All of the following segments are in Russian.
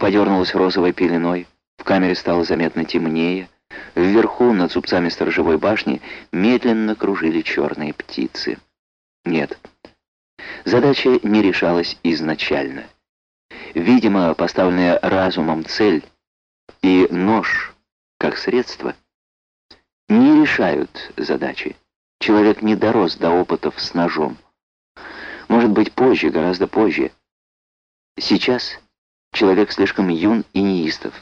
подернулось розовой пеленой, в камере стало заметно темнее, вверху, над зубцами сторожевой башни, медленно кружили черные птицы. Нет, задача не решалась изначально. Видимо, поставленная разумом цель и нож как средство не решают задачи. Человек не дорос до опытов с ножом. Может быть, позже, гораздо позже. Сейчас человек слишком юн и неистов.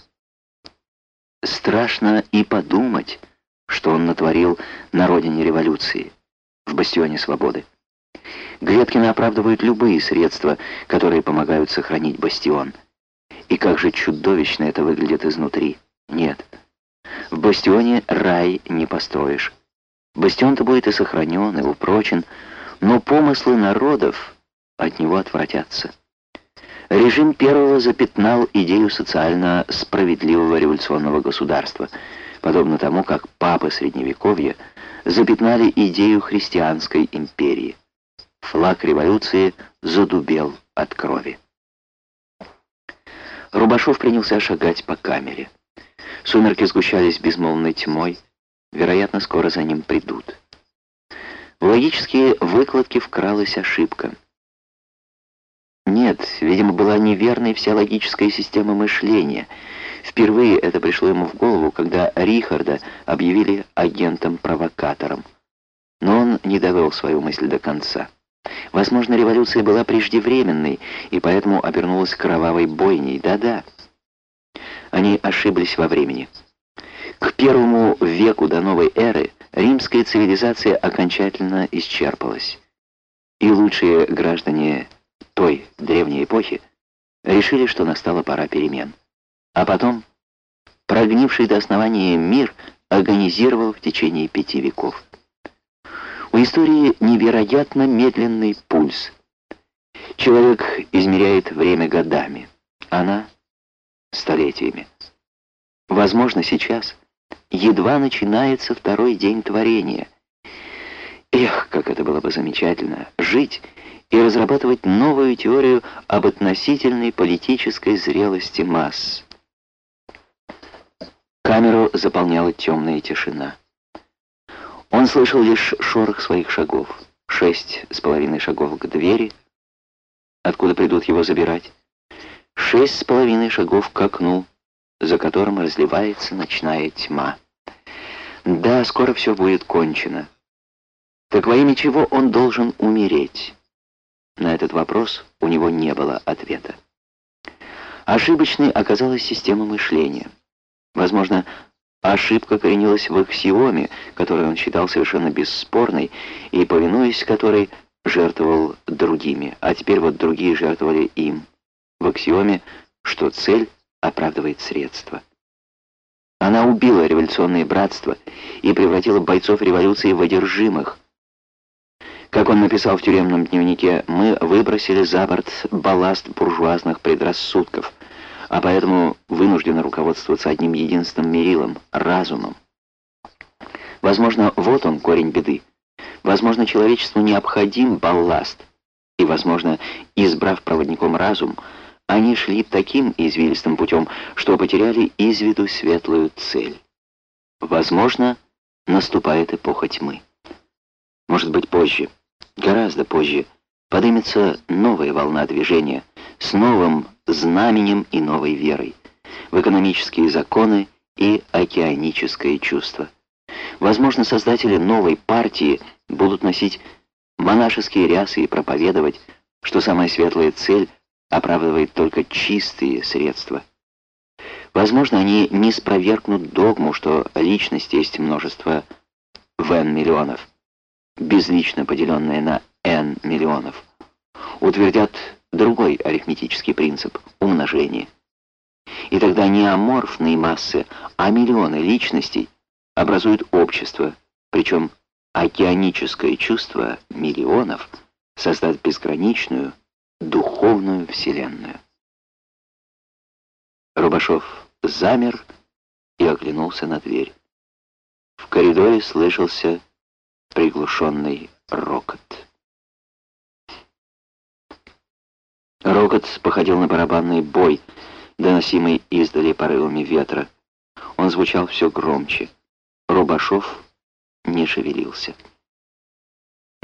Страшно и подумать, что он натворил на родине революции, в бастионе свободы. Греткины оправдывают любые средства, которые помогают сохранить бастион. И как же чудовищно это выглядит изнутри. Нет, в бастионе рай не построишь. Бастион-то будет и сохранен, и упрочен, но помыслы народов от него отвратятся. Режим первого запятнал идею социально справедливого революционного государства, подобно тому, как папы Средневековья запятнали идею христианской империи. Флаг революции задубел от крови. Рубашов принялся шагать по камере. Сумерки сгущались безмолвной тьмой, вероятно, скоро за ним придут. В логические выкладки вкралась ошибка — нет, видимо, была неверной вся логическая система мышления. Впервые это пришло ему в голову, когда Рихарда объявили агентом-провокатором. Но он не довел свою мысль до конца. Возможно, революция была преждевременной, и поэтому обернулась кровавой бойней. Да-да. Они ошиблись во времени. К первому веку до новой эры римская цивилизация окончательно исчерпалась. И лучшие граждане древней эпохи, решили, что настала пора перемен. А потом прогнивший до основания мир организировал в течение пяти веков. У истории невероятно медленный пульс. Человек измеряет время годами, она — столетиями. Возможно, сейчас едва начинается второй день творения. Эх, как это было бы замечательно — жить и разрабатывать новую теорию об относительной политической зрелости масс. Камеру заполняла темная тишина. Он слышал лишь шорох своих шагов. Шесть с половиной шагов к двери, откуда придут его забирать. Шесть с половиной шагов к окну, за которым разливается ночная тьма. Да, скоро все будет кончено. Так во имя чего он должен умереть? На этот вопрос у него не было ответа. Ошибочной оказалась система мышления. Возможно, ошибка коренилась в аксиоме, которую он считал совершенно бесспорной, и, повинуясь которой, жертвовал другими, а теперь вот другие жертвовали им. В аксиоме, что цель оправдывает средства. Она убила революционные братства и превратила бойцов революции в одержимых, как он написал в тюремном дневнике, мы выбросили за борт балласт буржуазных предрассудков, а поэтому вынуждены руководствоваться одним единственным мерилом — разумом. Возможно, вот он, корень беды. Возможно, человечеству необходим балласт, и, возможно, избрав проводником разум, они шли таким извилистым путем, что потеряли из виду светлую цель. Возможно, наступает эпоха тьмы. Может быть, позже. Гораздо позже поднимется новая волна движения с новым знаменем и новой верой в экономические законы и океаническое чувство. Возможно, создатели новой партии будут носить монашеские рясы и проповедовать, что самая светлая цель оправдывает только чистые средства. Возможно, они не спровергнут догму, что личность есть множество вен миллионов безлично поделенное на n миллионов, утвердят другой арифметический принцип – умножение. И тогда не аморфные массы, а миллионы личностей образуют общество, причем океаническое чувство миллионов создаст безграничную духовную вселенную. Рубашов замер и оглянулся на дверь. В коридоре слышался приглушенный рокот. Рокот походил на барабанный бой, доносимый издали порывами ветра. Он звучал все громче. Рубашов не шевелился.